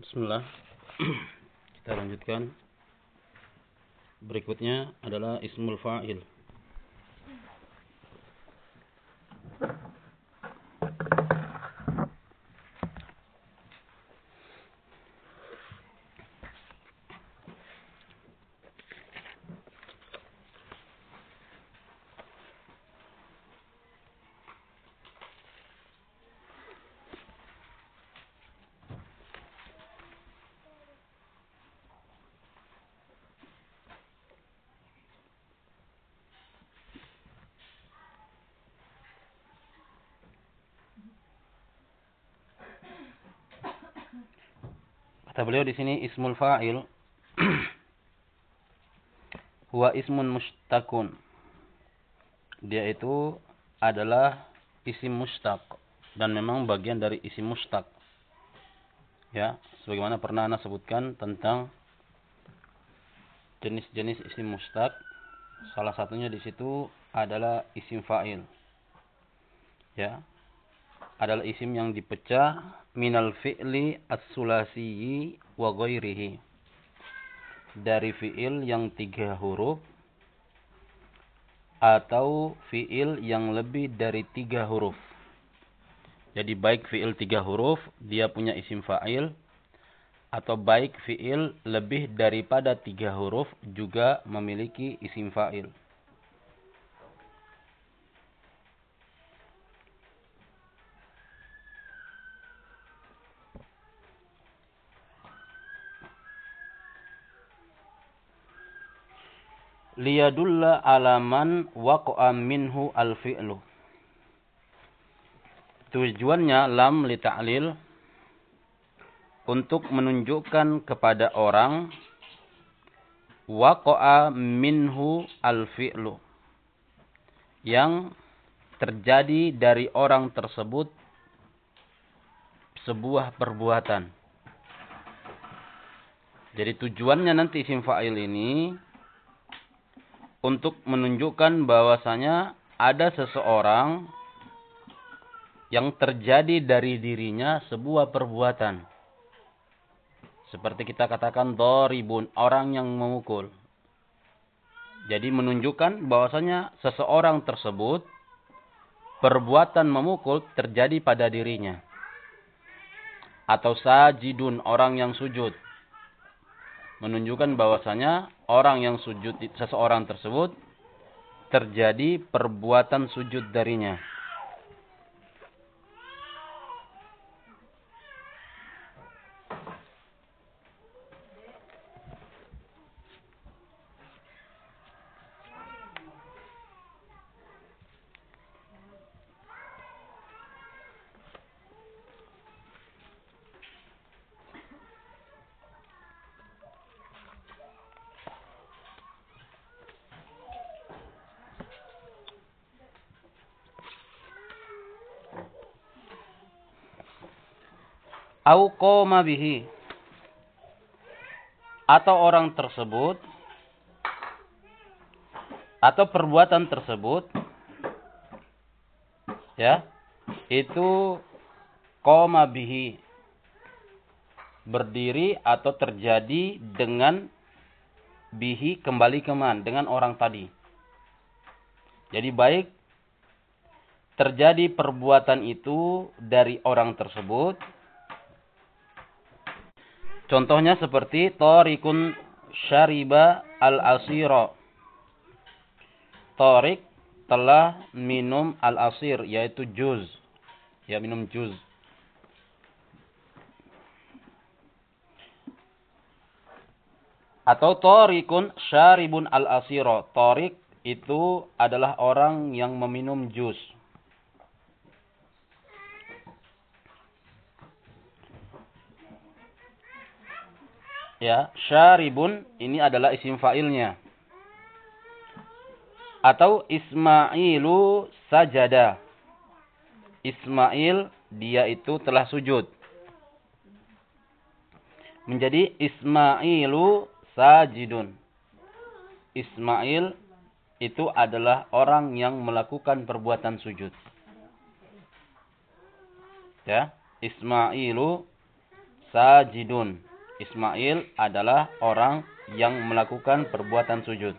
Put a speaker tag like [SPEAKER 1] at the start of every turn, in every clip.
[SPEAKER 1] Bismillah. Kita lanjutkan. Berikutnya adalah ismul fa'il. Beliau di sini ismul fa'il huwa ismun mustakun. Dia itu adalah isim mustaq dan memang bagian dari isim mustaq. Ya, sebagaimana pernah Anda sebutkan tentang jenis-jenis isim mustaq. Salah satunya di situ adalah isim fa'il. Ya, adalah isim yang dipecah minal fi'li as-sulasiyi wa ghairihi. Dari fi'il yang tiga huruf atau fi'il yang lebih dari tiga huruf. Jadi baik fi'il tiga huruf, dia punya isim fa'il. Atau baik fi'il lebih daripada tiga huruf, juga memiliki isim fa'il. Liyadulla alaman waqa'a minhu al-fi'lu. Tujuannya lam li ta'lil untuk menunjukkan kepada orang waqa'a minhu al-fi'lu yang terjadi dari orang tersebut sebuah perbuatan. Jadi tujuannya nanti isim fa'il ini untuk menunjukkan bahwasanya ada seseorang yang terjadi dari dirinya sebuah perbuatan. Seperti kita katakan doribun, orang yang memukul. Jadi menunjukkan bahwasanya seseorang tersebut perbuatan memukul terjadi pada dirinya. Atau sajidun, orang yang sujud menunjukkan bahwasanya orang yang sujud seseorang tersebut terjadi perbuatan sujud darinya. Au qoma bihi. Atau orang tersebut atau perbuatan tersebut ya itu qoma bihi. Berdiri atau terjadi dengan bihi kembali ke man dengan orang tadi. Jadi baik terjadi perbuatan itu dari orang tersebut Contohnya seperti Torikun syariba al-asiro. Torik telah minum al-asir, yaitu juz. Ya, minum juz. Atau Torikun syaribun al-asiro. Torik itu adalah orang yang meminum juz. Ya syaribun ini adalah isim fa'ilnya. Atau Ismailu sajada. Ismail dia itu telah sujud. Menjadi Ismailu sajidun. Ismail itu adalah orang yang melakukan perbuatan sujud. Ya Ismailu sajidun. Ismail adalah orang yang melakukan perbuatan sujud.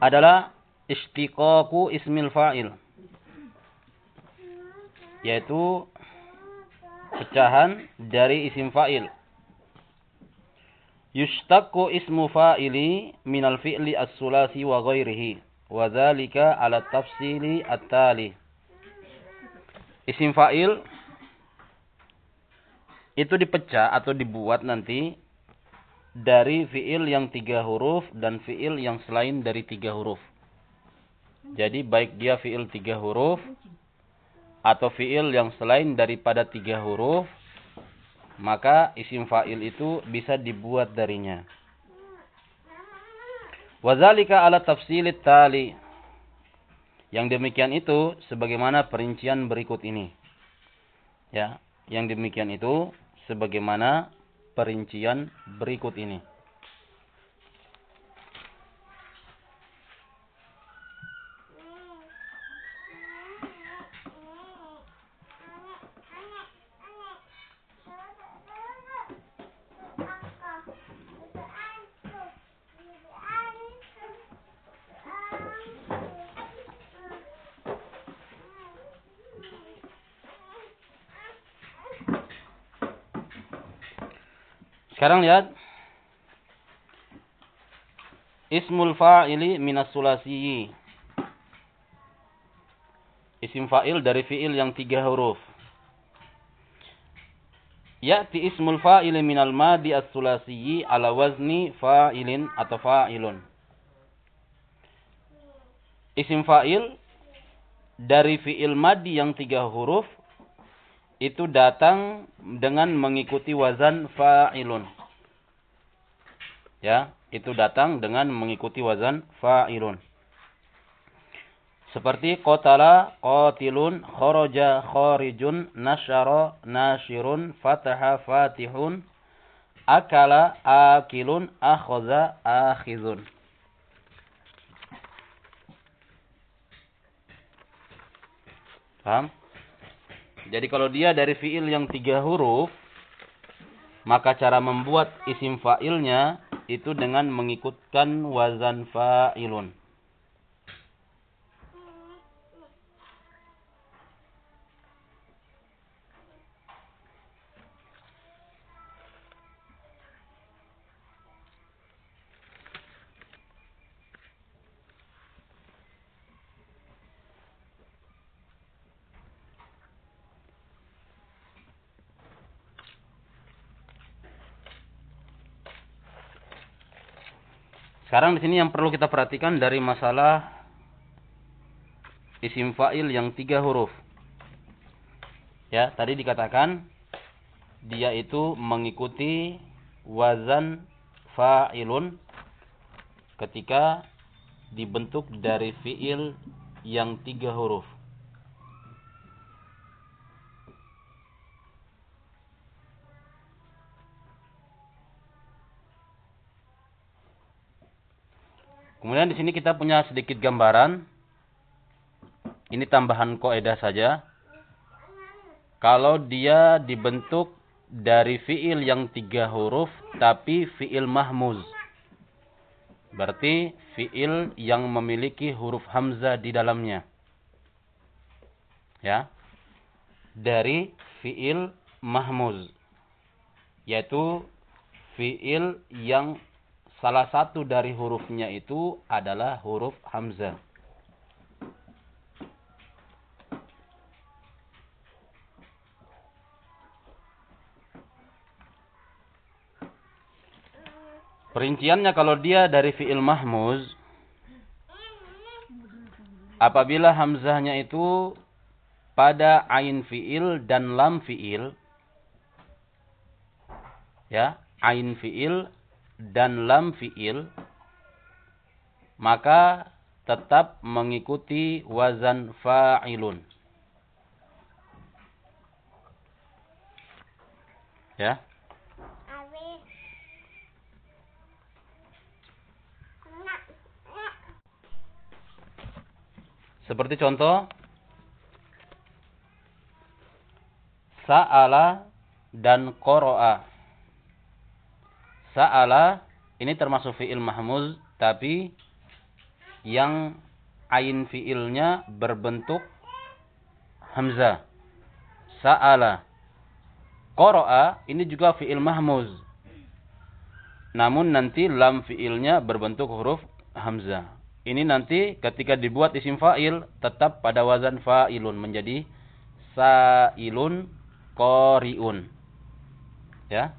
[SPEAKER 1] Adalah istiqaku ismil fa'il. Yaitu pecahan dari isim fa'il. Yushtaqqu ismu fa'ili minal fi'li as-sulasi wa ghairihi. Wa dhalika ala tafsili at-tali. Isim fa'il itu dipecah atau dibuat nanti dari fiil yang tiga huruf dan fiil yang selain dari tiga huruf. Jadi baik dia fiil tiga huruf atau fiil yang selain daripada tiga huruf, maka isim fa'il itu bisa dibuat darinya. Wazalika ala tafsilit tali. Yang demikian itu sebagaimana perincian berikut ini. Ya, yang demikian itu sebagaimana perincian berikut ini. Sekarang lihat. Ismul fa'ili minas sulasiyi. Isim fa'il dari fi'il yang tiga huruf. Ya'ti ismul fa'ili minal madi as-sulasiyi ala wazni fa'ilin atau fa'ilun. Isim fa'il dari fi'il madi yang tiga huruf itu datang dengan mengikuti wazan fa'ilun. Ya, itu datang dengan mengikuti wazan fa'ilun. Seperti qatala qatilun kharaja kharijun nasyara nashirun fataha fatihun akala akilun akhadha akhizun. Paham? Jadi kalau dia dari fiil yang tiga huruf, maka cara membuat isim fa'ilnya itu dengan mengikutkan wazan fa'ilun. Sekarang di sini yang perlu kita perhatikan dari masalah isim fa'il yang tiga huruf. Ya, tadi dikatakan dia itu mengikuti wazan fa'ilun ketika dibentuk dari fi'il yang tiga huruf. Kemudian di sini kita punya sedikit gambaran. Ini tambahan koedah saja. Kalau dia dibentuk dari fiil yang tiga huruf, tapi fiil mahmuz. Berarti fiil yang memiliki huruf hamzah di dalamnya. Ya. Dari fiil mahmuz. Yaitu fiil yang Salah satu dari hurufnya itu adalah huruf Hamzah. Perinciannya kalau dia dari fi'il mahmuz, apabila hamzahnya itu pada ain fi'il dan lam fi'il, ya, ain fi'il dan lam fi'il maka tetap mengikuti wazan fa'ilun. Ya. Seperti contoh sa'ala dan qara'a. Sa'ala ini termasuk fi'il mahmuz tapi yang ain fi'ilnya berbentuk hamzah. Sa'ala. Qara'a ini juga fi'il mahmuz. Namun nanti lam fi'ilnya berbentuk huruf hamzah. Ini nanti ketika dibuat isim fa'il tetap pada wazan fa'ilun menjadi sa'ilun qari'un. Ya.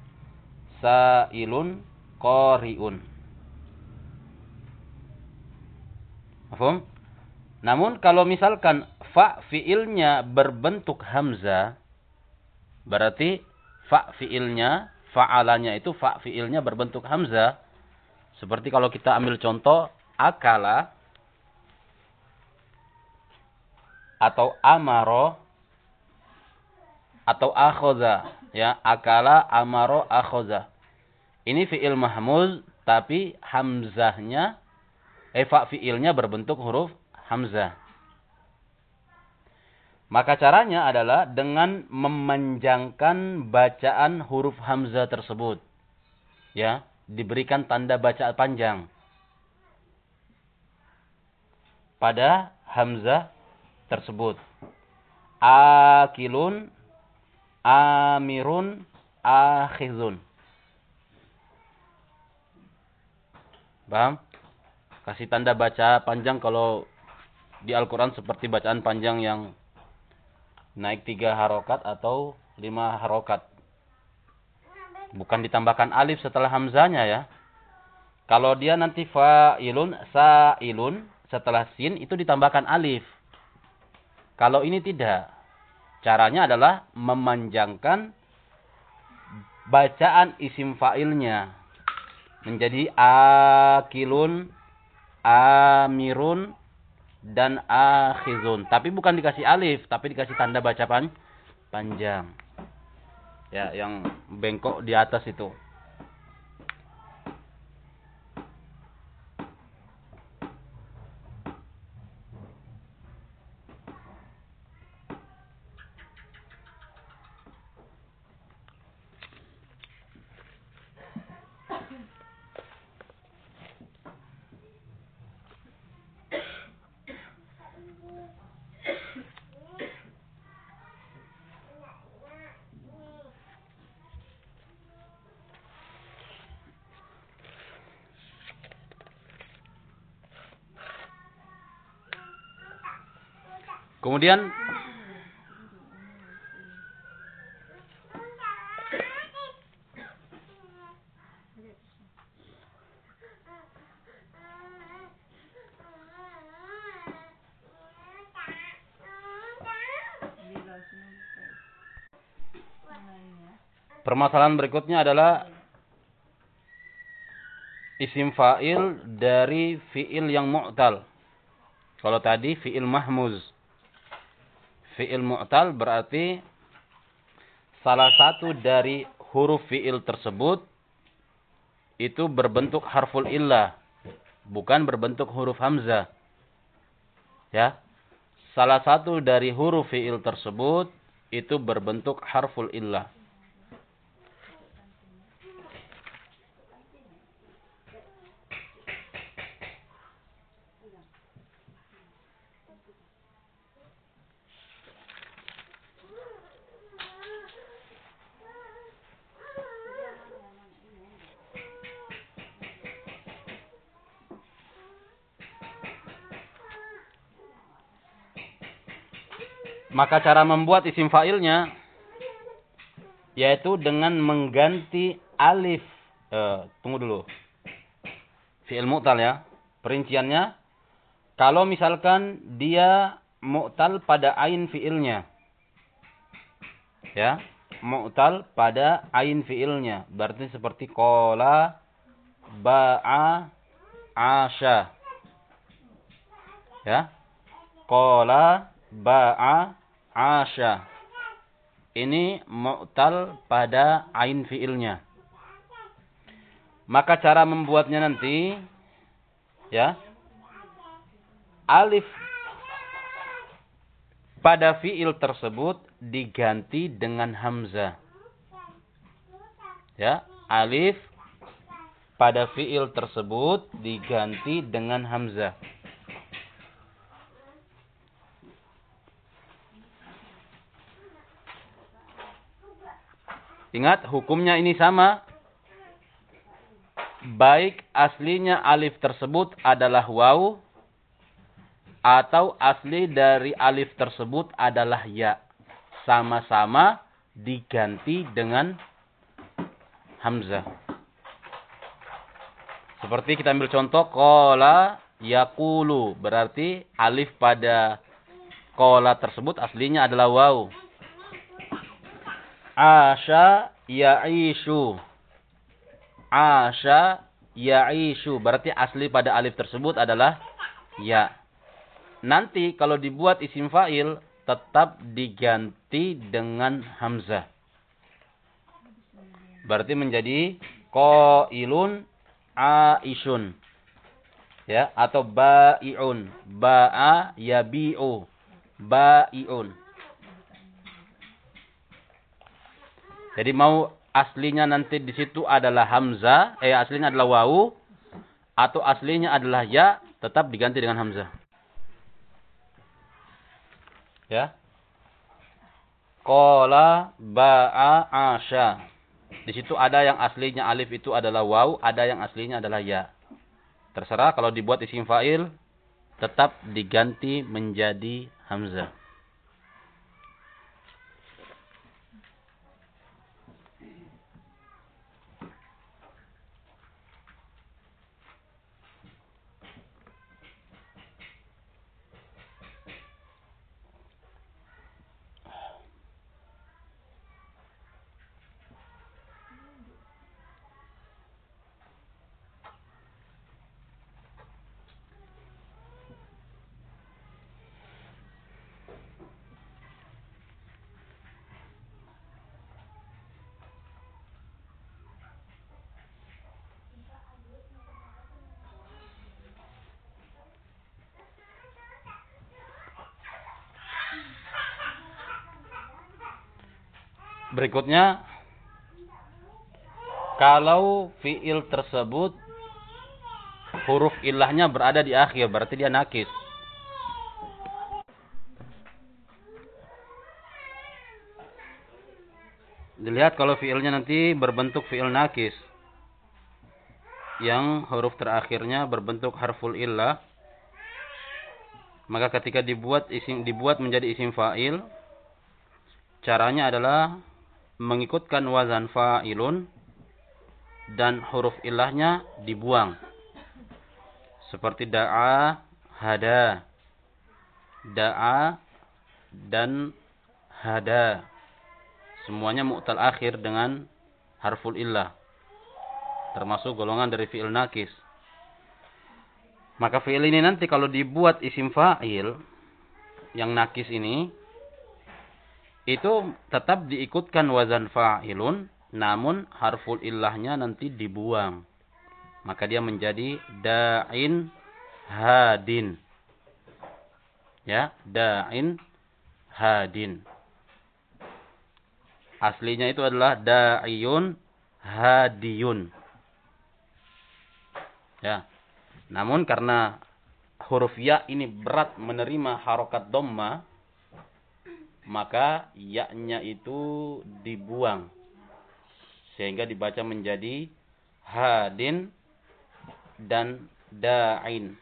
[SPEAKER 1] Sa'ilun qari'un. Paham? Namun kalau misalkan fa fiilnya berbentuk hamzah berarti fa fiilnya fa'alanya itu fa fiilnya berbentuk hamzah seperti kalau kita ambil contoh akala atau amaro atau akhoza ya akala amaro akhoza ini fiil mahmuz tapi hamzahnya eh fa fiilnya berbentuk huruf hamzah. Maka caranya adalah dengan memanjangkan bacaan huruf hamzah tersebut. Ya diberikan tanda baca panjang. Pada hamzah tersebut. Akilun amirun akhizun. Paham? Kasih tanda baca panjang kalau di Al-Quran seperti bacaan panjang yang naik tiga harokat atau lima harokat. Bukan ditambahkan alif setelah hamzanya ya. Kalau dia nanti fa'ilun, sa'ilun, setelah sin itu ditambahkan alif. Kalau ini tidak. Caranya adalah memanjangkan bacaan isim fa'ilnya. Menjadi akilun, amirun, dan akhizun. Tapi bukan dikasih alif, tapi dikasih tanda baca panjang. Ya, yang bengkok di atas itu. Kemudian Permasalahan berikutnya adalah isim fa'il dari fi'il yang mu'tal. Kalau tadi fi'il mahmuz fi'il mu'tal berarti salah satu dari huruf fi'il tersebut itu berbentuk harful illah, bukan berbentuk huruf hamzah. Ya. Salah satu dari huruf fi'il tersebut itu berbentuk harful illah. Maka cara membuat isim fa'ilnya yaitu dengan mengganti alif. Eh, tunggu dulu. Fi'il mu'tal ya. Perinciannya kalau misalkan dia mu'tal pada ain fi'ilnya. Ya, mu'tal pada ain fi'ilnya. Berarti seperti kola, ba'a, asya. Ya. Kola, ba'a, asya. Ini mu'tal pada ain fiilnya. Maka cara membuatnya nanti ya. Alif pada fiil tersebut diganti dengan hamzah. Ya, alif pada fiil tersebut diganti dengan hamzah. Ingat hukumnya ini sama. Baik aslinya alif tersebut adalah waw atau asli dari alif tersebut adalah ya. Sama-sama diganti dengan hamzah. Seperti kita ambil contoh kola yakulu berarti alif pada kola tersebut aslinya adalah waw. Asha ya'ishu. Asha ya'ishu. Berarti asli pada alif tersebut adalah ya. Nanti kalau dibuat isim fa'il tetap diganti dengan hamzah. Berarti menjadi qailun aisyun. Ya, atau ba'iun. Ba'a yabi'u. Ba'iun. Jadi mau aslinya nanti di situ adalah hamzah, eh aslinya adalah wawu atau aslinya adalah ya, tetap diganti dengan hamzah. Ya. Qala ba'a asya. Di situ ada yang aslinya alif itu adalah wawu, ada yang aslinya adalah ya. Terserah kalau dibuat isim fa'il tetap diganti menjadi hamzah. Berikutnya kalau fiil tersebut huruf ilahnya berada di akhir berarti dia nakis. Dilihat kalau fiilnya nanti berbentuk fiil nakis yang huruf terakhirnya berbentuk harful illah maka ketika dibuat isim dibuat menjadi isim fa'il caranya adalah mengikutkan wazan fa'ilun dan huruf ilahnya dibuang. Seperti da'a, hada. Da'a dan hada. Semuanya mu'tal akhir dengan harful illah. Termasuk golongan dari fi'il nakis. Maka fi'il ini nanti kalau dibuat isim fa'il yang nakis ini itu tetap diikutkan wazan fa'ilun namun harful illahnya nanti dibuang. Maka dia menjadi da'in hadin. Ya da'in hadin. Aslinya itu adalah da'iyun hadiyun. Ya. Namun karena huruf ya ini berat menerima harokat domma maka yaknya itu dibuang. Sehingga dibaca menjadi hadin dan da'in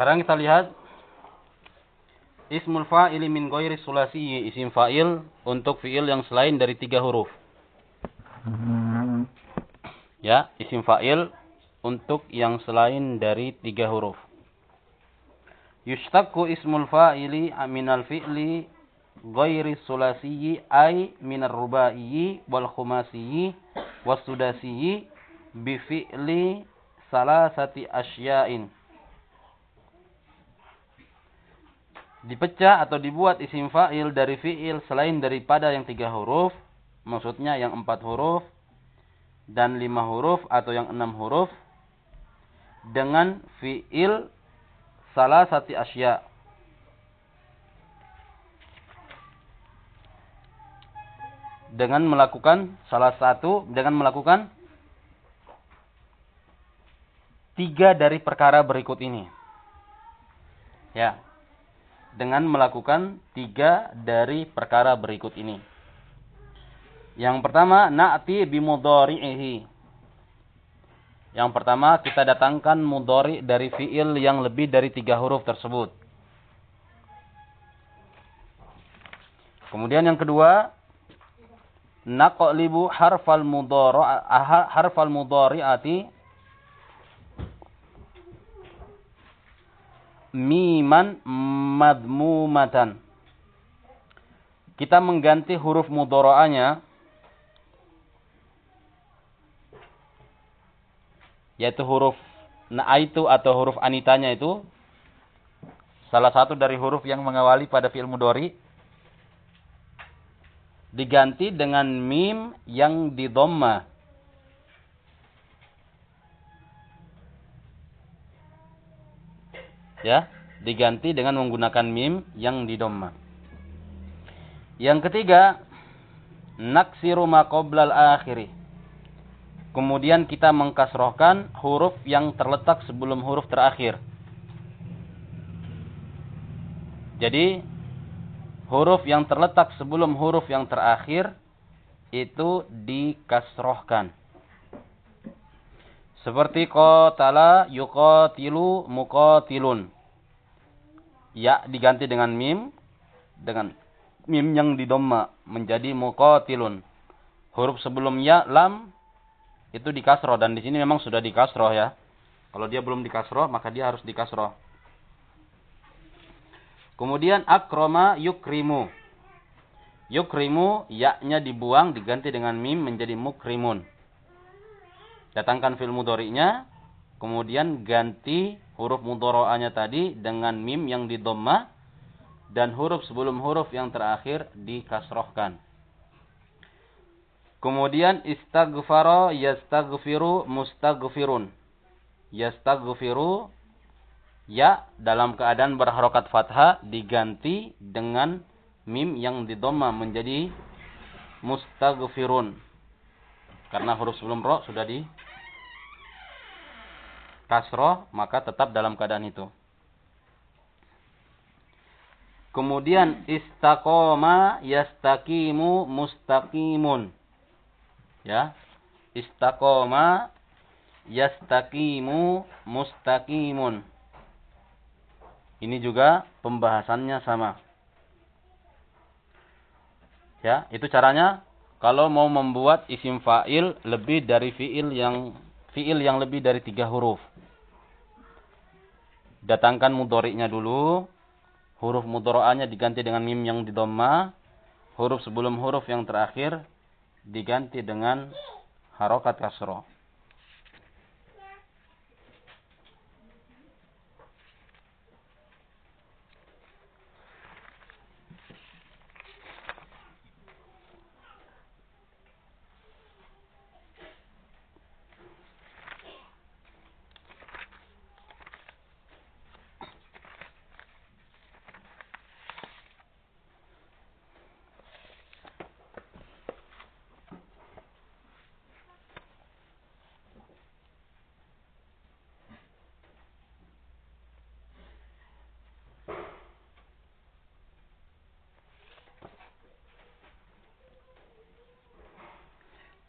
[SPEAKER 1] Sekarang kita lihat ismul fa'ili min ghairi sulasi isim fa'il untuk fi'il yang selain dari tiga huruf. Ya, isim fa'il untuk yang selain dari tiga huruf. Yushtaku ismul fa'ili minal fi'li ghairi sulasi ay minar rubai wal khumasi was sudasi bi fi'li salasati asya'in dipecah atau dibuat isim fa'il dari fi'il selain daripada yang tiga huruf, maksudnya yang empat huruf dan lima huruf atau yang enam huruf dengan fi'il salah satu asya. Dengan melakukan salah satu, dengan melakukan tiga dari perkara berikut ini. Ya, dengan melakukan tiga dari perkara berikut ini. Yang pertama, na'ti bimudhari'ihi. Yang pertama, kita datangkan mudhari dari fi'il yang lebih dari tiga huruf tersebut. Kemudian yang kedua, naqlibu harfal mudhari'ati miman madmumatan. Kita mengganti huruf mudoro'anya. Yaitu huruf na'aitu atau huruf anitanya itu. Salah satu dari huruf yang mengawali pada fi'il mudori. Diganti dengan mim yang didomma. Ya diganti dengan menggunakan mim yang di dhamma. Yang ketiga, naksiru ma qoblal akhiri. Kemudian kita mengkasrohkan huruf yang terletak sebelum huruf terakhir. Jadi, huruf yang terletak sebelum huruf yang terakhir itu dikasrohkan. Seperti qatala yuqatilu muqatilun. Ya diganti dengan mim dengan mim yang didomma menjadi muqatilun. Huruf sebelum ya lam itu dikasroh dan di sini memang sudah dikasroh ya. Kalau dia belum dikasroh maka dia harus dikasroh. Kemudian akroma yukrimu. Yukrimu ya-nya dibuang diganti dengan mim menjadi mukrimun. Datangkan fil mudori'nya. Kemudian ganti huruf mudoro'anya tadi dengan mim yang didomma. Dan huruf sebelum huruf yang terakhir dikasrohkan. Kemudian istaghfaro yastaghfiru mustaghfirun. Yastaghfiru ya dalam keadaan berharokat fathah diganti dengan mim yang didomma menjadi mustaghfirun. Karena huruf sebelum ro sudah di kasroh, maka tetap dalam keadaan itu. Kemudian istaqoma yastaqimu mustaqimun. Ya. Istaqoma yastaqimu mustaqimun. Ini juga pembahasannya sama. Ya, itu caranya kalau mau membuat isim fa'il lebih dari fi'il yang fi'il yang lebih dari tiga huruf. Datangkan mudoriknya dulu. Huruf mudoro'anya diganti dengan mim yang di doma. Huruf sebelum huruf yang terakhir diganti dengan harokat kasroh.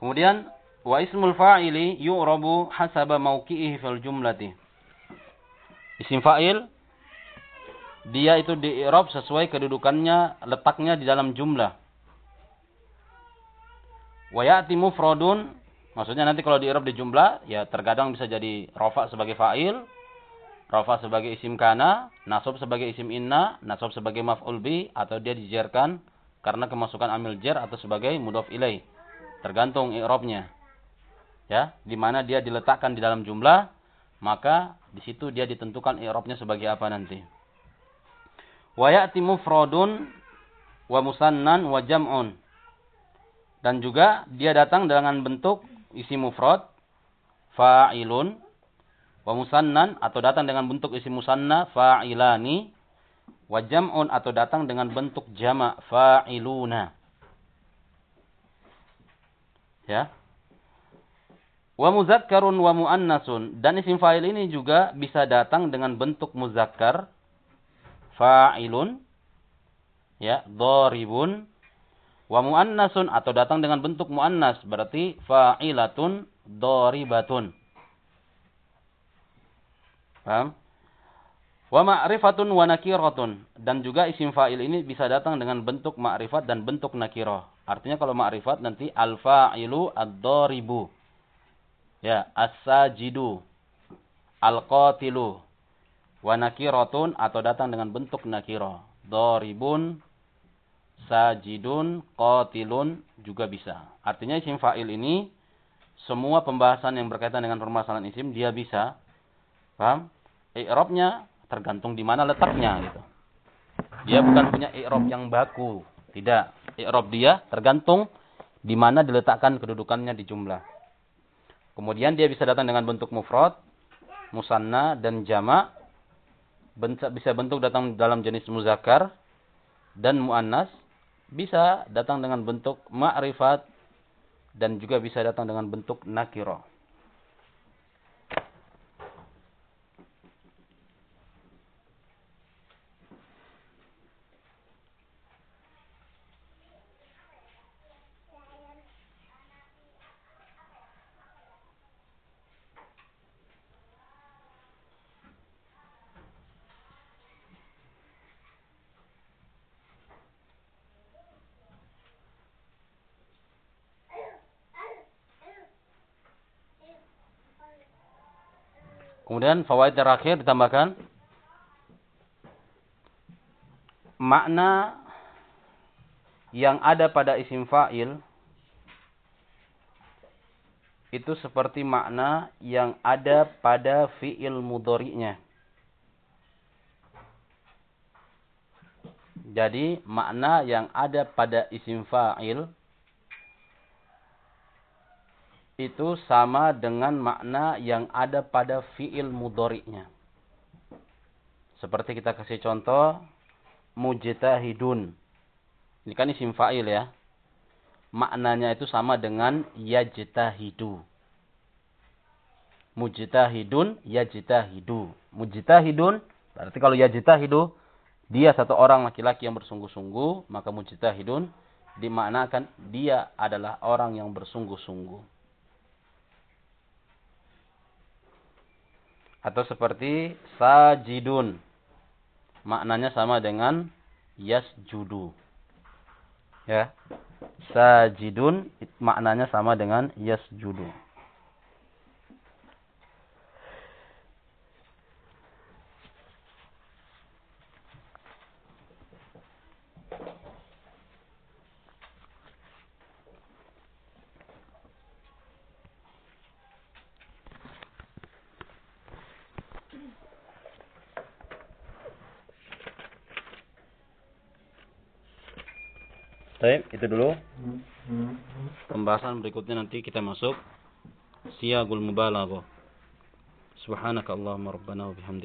[SPEAKER 1] Kemudian wa ismul fa'ili yu'rabu hasaba mauqi'ihi fil jumlati. Isim fa'il dia itu di i'rab sesuai kedudukannya, letaknya di dalam jumlah. Wa ya'ti mufradun, maksudnya nanti kalau di i'rab di jumlah, ya terkadang bisa jadi rafa sebagai fa'il, rafa sebagai isim kana, nasab sebagai isim inna, nasab sebagai maf'ul bi atau dia dijarkan karena kemasukan amil jar atau sebagai mudhaf ilaih. Tergantung i'rabnya. Ya, di mana dia diletakkan di dalam jumlah, maka di situ dia ditentukan i'rabnya sebagai apa nanti. Wa ya'ti mufradun wa musannan wa jam'un. Dan juga dia datang dengan bentuk isi mufrad fa'ilun wa musannan atau datang dengan bentuk isi musanna fa'ilani wa jam'un atau datang dengan bentuk jama' fa'iluna. Ya. Wa muzakkarun wa muannasun dan isim fa'il ini juga bisa datang dengan bentuk muzakkar fa'ilun ya dharibun wa muannasun atau datang dengan bentuk muannas berarti fa'ilatun dharibatun. Paham? Wa ma'rifatun wa nakiratun. Dan juga isim fa'il ini bisa datang dengan bentuk ma'rifat dan bentuk nakirah. Artinya kalau ma'rifat nanti al-fa'ilu ad-daribu. Ya, as-sajidu. Al-qatilu. Wa nakiratun atau datang dengan bentuk nakirah. Daribun, sajidun, qatilun juga bisa. Artinya isim fa'il ini semua pembahasan yang berkaitan dengan permasalahan isim dia bisa. Paham? I'rabnya tergantung di mana letaknya gitu. Dia bukan punya i'rab yang baku, tidak. I'rab dia tergantung di mana diletakkan kedudukannya di jumlah. Kemudian dia bisa datang dengan bentuk mufrad, musanna dan jama. Bisa bentuk datang dalam jenis muzakkar dan muannas. Bisa datang dengan bentuk ma'rifat dan juga bisa datang dengan bentuk nakirah. Kemudian fawaid terakhir ditambahkan makna yang ada pada isim fa'il itu seperti makna yang ada pada fi'il mudhari'nya. Jadi makna yang ada pada isim fa'il itu sama dengan makna yang ada pada fiil mudhari'nya. Seperti kita kasih contoh mujtahidun. Ini kan isim fa'il ya. Maknanya itu sama dengan yajtahidu. Mujtahidun yajtahidu. Mujtahidun berarti kalau yajtahidu dia satu orang laki-laki yang bersungguh-sungguh, maka mujtahidun dimaknakan dia adalah orang yang bersungguh-sungguh. Atau seperti sajidun. Maknanya sama dengan yasjudu. Ya. Sajidun maknanya sama dengan yasjudu. Baik, itu dulu. Pembahasan berikutnya nanti kita masuk siyagul mubalaghah. Subhanaka Allahumma rabbana wa bihamdik.